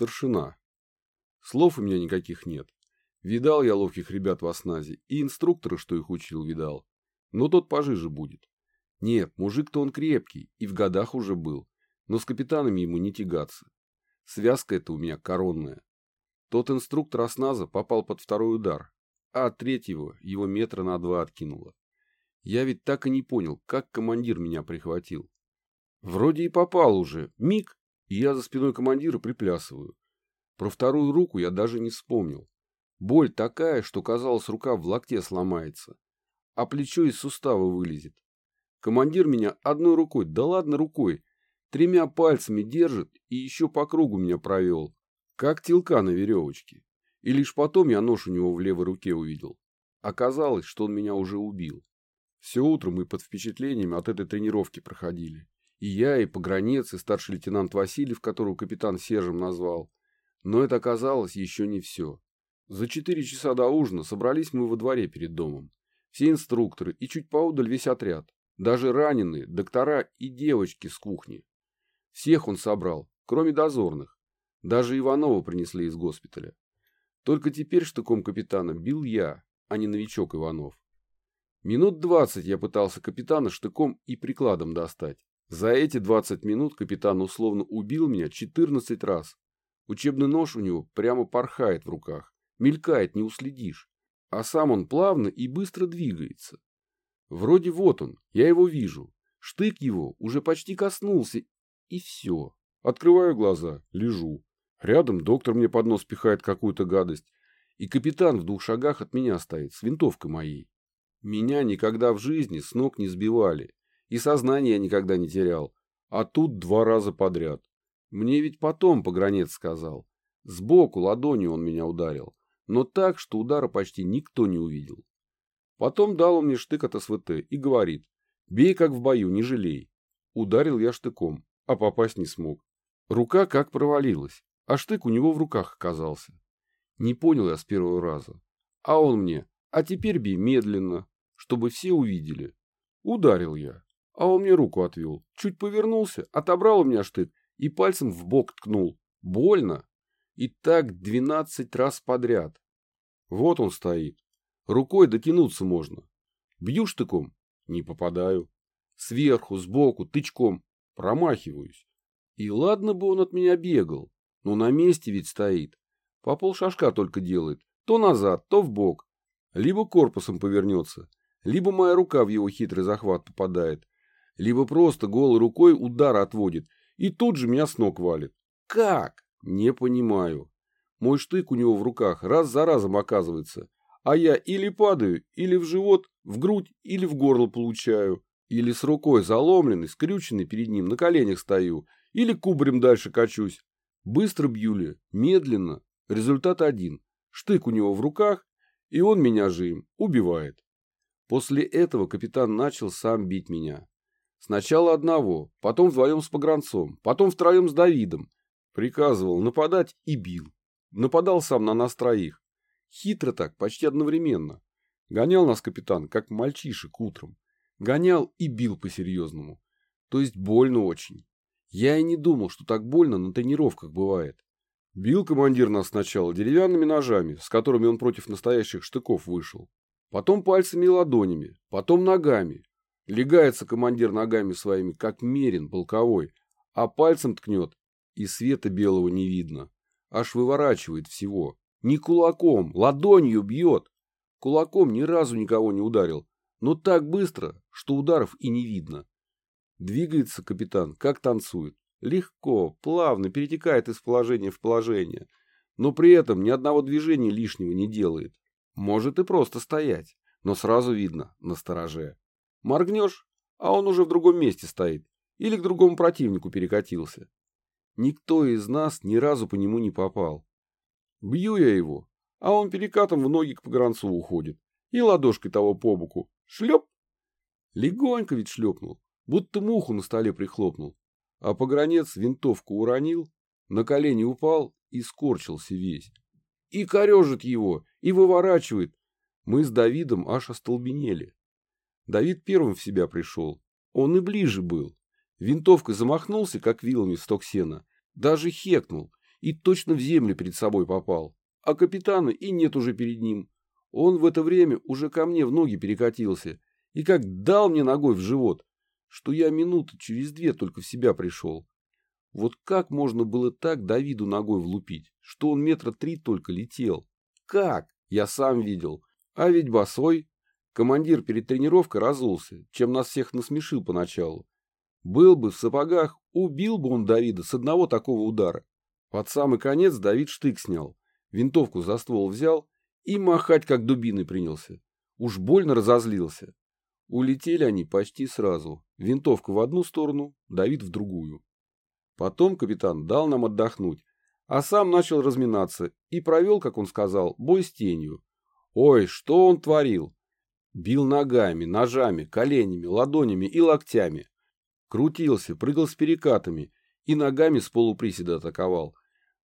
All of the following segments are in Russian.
Старшина. Слов у меня никаких нет. Видал я ловких ребят в осназе, и инструктора, что их учил, видал. Но тот пожиже будет. Нет, мужик-то он крепкий, и в годах уже был, но с капитанами ему не тягаться. Связка эта у меня коронная. Тот инструктор осназа попал под второй удар, а от третьего его метра на два откинуло. Я ведь так и не понял, как командир меня прихватил. Вроде и попал уже, миг, и я за спиной командира приплясываю. Про вторую руку я даже не вспомнил. Боль такая, что казалось, рука в локте сломается, а плечо из сустава вылезет. Командир меня одной рукой, да ладно рукой, тремя пальцами держит и еще по кругу меня провел, как телка на веревочке. И лишь потом я нож у него в левой руке увидел. Оказалось, что он меня уже убил. Все утро мы под впечатлениями от этой тренировки проходили. И я, и погранец, и старший лейтенант Васильев, которого капитан Сержем назвал. Но это оказалось еще не все. За четыре часа до ужина собрались мы во дворе перед домом. Все инструкторы и чуть поодаль весь отряд. Даже раненые, доктора и девочки с кухни. Всех он собрал, кроме дозорных. Даже Иванова принесли из госпиталя. Только теперь штыком капитана бил я, а не новичок Иванов. Минут двадцать я пытался капитана штыком и прикладом достать. За эти двадцать минут капитан условно убил меня четырнадцать раз, Учебный нож у него прямо порхает в руках, мелькает, не уследишь. А сам он плавно и быстро двигается. Вроде вот он, я его вижу. Штык его уже почти коснулся, и все. Открываю глаза, лежу. Рядом доктор мне под нос пихает какую-то гадость. И капитан в двух шагах от меня стоит, с винтовкой моей. Меня никогда в жизни с ног не сбивали. И сознание я никогда не терял. А тут два раза подряд. Мне ведь потом погранец сказал. Сбоку ладонью он меня ударил, но так, что удара почти никто не увидел. Потом дал он мне штык от СВТ и говорит, бей как в бою, не жалей. Ударил я штыком, а попасть не смог. Рука как провалилась, а штык у него в руках оказался. Не понял я с первого раза. А он мне, а теперь бей медленно, чтобы все увидели. Ударил я, а он мне руку отвел. Чуть повернулся, отобрал у меня штык и пальцем в бок ткнул. Больно. И так двенадцать раз подряд. Вот он стоит. Рукой дотянуться можно. Бью штыком. Не попадаю. Сверху, сбоку, тычком. Промахиваюсь. И ладно бы он от меня бегал. Но на месте ведь стоит. По полшажка только делает. То назад, то в бок. Либо корпусом повернется, либо моя рука в его хитрый захват попадает, либо просто голой рукой удар отводит и тут же меня с ног валит. Как? Не понимаю. Мой штык у него в руках раз за разом оказывается, а я или падаю, или в живот, в грудь, или в горло получаю, или с рукой заломленной, скрюченной перед ним на коленях стою, или кубарем дальше качусь. Быстро бью ли, медленно. Результат один. Штык у него в руках, и он меня же им убивает. После этого капитан начал сам бить меня. Сначала одного, потом вдвоем с погранцом, потом втроем с Давидом. Приказывал нападать и бил. Нападал сам на нас троих. Хитро так, почти одновременно. Гонял нас капитан, как мальчишек утром. Гонял и бил по-серьезному. То есть больно очень. Я и не думал, что так больно на тренировках бывает. Бил командир нас сначала деревянными ножами, с которыми он против настоящих штыков вышел. Потом пальцами и ладонями, потом ногами, Легается командир ногами своими, как мерин полковой, а пальцем ткнет, и света белого не видно. Аж выворачивает всего. Не кулаком, ладонью бьет. Кулаком ни разу никого не ударил, но так быстро, что ударов и не видно. Двигается капитан, как танцует. Легко, плавно перетекает из положения в положение, но при этом ни одного движения лишнего не делает. Может и просто стоять, но сразу видно, на стороже. Моргнешь, а он уже в другом месте стоит или к другому противнику перекатился. Никто из нас ни разу по нему не попал. Бью я его, а он перекатом в ноги к погранцу уходит и ладошкой того по боку. Шлеп! Легонько ведь шлепнул, будто муху на столе прихлопнул. А погранец винтовку уронил, на колени упал и скорчился весь. И корежит его, и выворачивает. Мы с Давидом аж остолбенели. Давид первым в себя пришел. Он и ближе был. Винтовкой замахнулся, как вилами в сток сена. Даже хекнул. и точно в землю перед собой попал. А капитана и нет уже перед ним. Он в это время уже ко мне в ноги перекатился и как дал мне ногой в живот, что я минуты через две только в себя пришел. Вот как можно было так Давиду ногой влупить, что он метра три только летел? Как? Я сам видел. А ведь босой. Командир перед тренировкой разулся, чем нас всех насмешил поначалу. Был бы в сапогах, убил бы он Давида с одного такого удара. Под самый конец Давид штык снял, винтовку за ствол взял и махать как дубиной принялся. Уж больно разозлился. Улетели они почти сразу. Винтовка в одну сторону, Давид в другую. Потом капитан дал нам отдохнуть, а сам начал разминаться и провел, как он сказал, бой с тенью. Ой, что он творил! Бил ногами, ножами, коленями, ладонями и локтями. Крутился, прыгал с перекатами и ногами с полуприседа атаковал.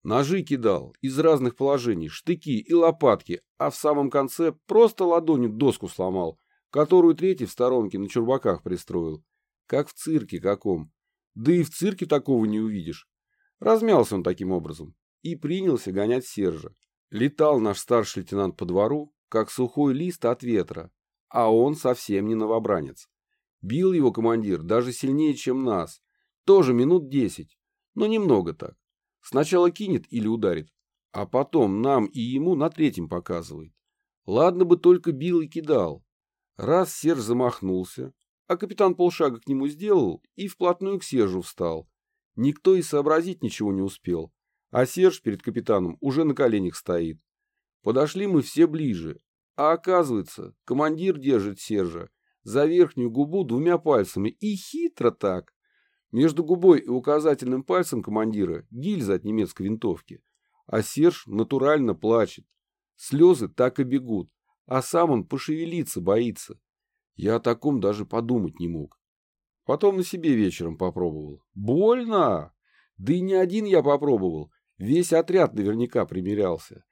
Ножи кидал из разных положений, штыки и лопатки, а в самом конце просто ладонью доску сломал, которую третий в сторонке на чурбаках пристроил. Как в цирке каком. Да и в цирке такого не увидишь. Размялся он таким образом и принялся гонять Сержа. Летал наш старший лейтенант по двору, как сухой лист от ветра, а он совсем не новобранец. Бил его командир даже сильнее, чем нас. Тоже минут десять, но немного так. Сначала кинет или ударит, а потом нам и ему на третьем показывает. Ладно бы только бил и кидал. Раз Серж замахнулся, а капитан полшага к нему сделал и вплотную к Сержу встал. Никто и сообразить ничего не успел, а Серж перед капитаном уже на коленях стоит. Подошли мы все ближе, а оказывается, командир держит Сержа за верхнюю губу двумя пальцами и хитро так. Между губой и указательным пальцем командира гильза от немецкой винтовки. А Серж натурально плачет. Слезы так и бегут, а сам он пошевелиться боится. Я о таком даже подумать не мог. Потом на себе вечером попробовал. Больно! Да и не один я попробовал. Весь отряд наверняка примерялся.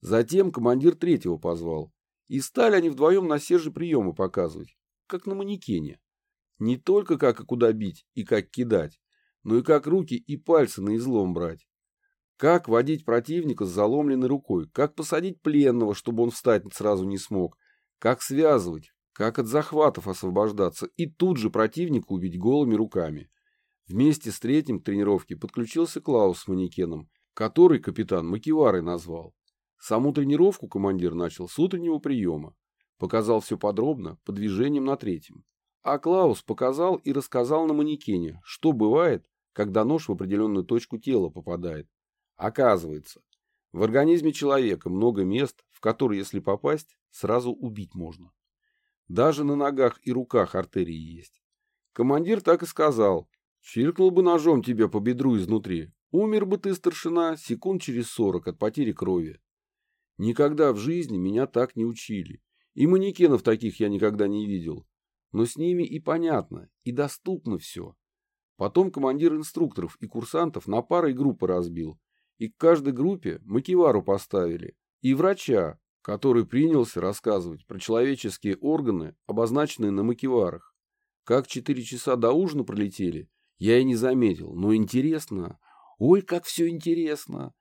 Затем командир третьего позвал. И стали они вдвоем на Серже приемы показывать, как на манекене. Не только как и куда бить и как кидать, но и как руки и пальцы на излом брать. Как водить противника с заломленной рукой, как посадить пленного, чтобы он встать сразу не смог, как связывать, как от захватов освобождаться и тут же противника убить голыми руками. Вместе с третьим к тренировке подключился Клаус с манекеном, который капитан Макиварой назвал. Саму тренировку командир начал с утреннего приема. Показал все подробно, по движениям на третьем. А Клаус показал и рассказал на манекене, что бывает, когда нож в определенную точку тела попадает. Оказывается, в организме человека много мест, в которые, если попасть, сразу убить можно. Даже на ногах и руках артерии есть. Командир так и сказал. Чиркнул бы ножом тебя по бедру изнутри. Умер бы ты, старшина, секунд через сорок от потери крови. Никогда в жизни меня так не учили. И манекенов таких я никогда не видел но с ними и понятно, и доступно все. Потом командир инструкторов и курсантов на пары и группы разбил, и к каждой группе макивару поставили, и врача, который принялся рассказывать про человеческие органы, обозначенные на макиварах. Как четыре часа до ужина пролетели, я и не заметил, но интересно. Ой, как все интересно.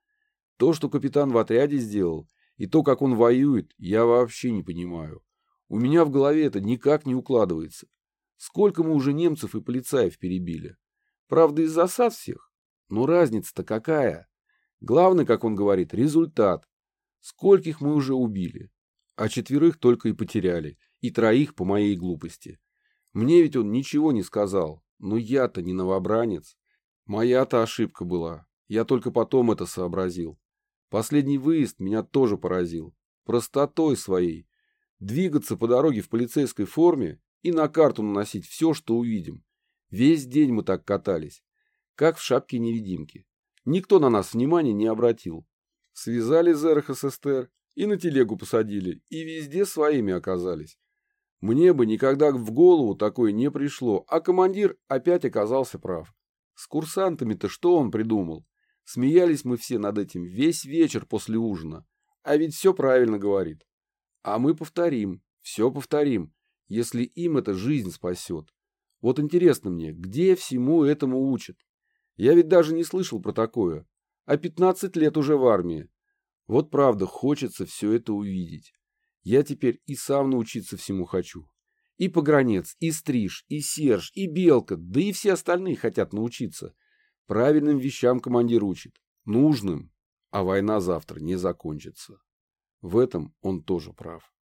То, что капитан в отряде сделал, и то, как он воюет, я вообще не понимаю. У меня в голове это никак не укладывается. Сколько мы уже немцев и полицаев перебили. Правда, из засад всех. Но разница-то какая? Главное, как он говорит, результат. Скольких мы уже убили. А четверых только и потеряли. И троих по моей глупости. Мне ведь он ничего не сказал. Но я-то не новобранец. Моя-то ошибка была. Я только потом это сообразил. Последний выезд меня тоже поразил. Простотой своей Двигаться по дороге в полицейской форме и на карту наносить все, что увидим. Весь день мы так катались, как в шапке невидимки. Никто на нас внимания не обратил. Связали за РХССТР и на телегу посадили, и везде своими оказались. Мне бы никогда в голову такое не пришло, а командир опять оказался прав. С курсантами-то что он придумал? Смеялись мы все над этим весь вечер после ужина. А ведь все правильно говорит. А мы повторим, все повторим, если им эта жизнь спасет. Вот интересно мне, где всему этому учат? Я ведь даже не слышал про такое. А 15 лет уже в армии. Вот правда, хочется все это увидеть. Я теперь и сам научиться всему хочу. И Погранец, и Стриж, и Серж, и Белка, да и все остальные хотят научиться. Правильным вещам командир учит, нужным, а война завтра не закончится. В этом он тоже прав.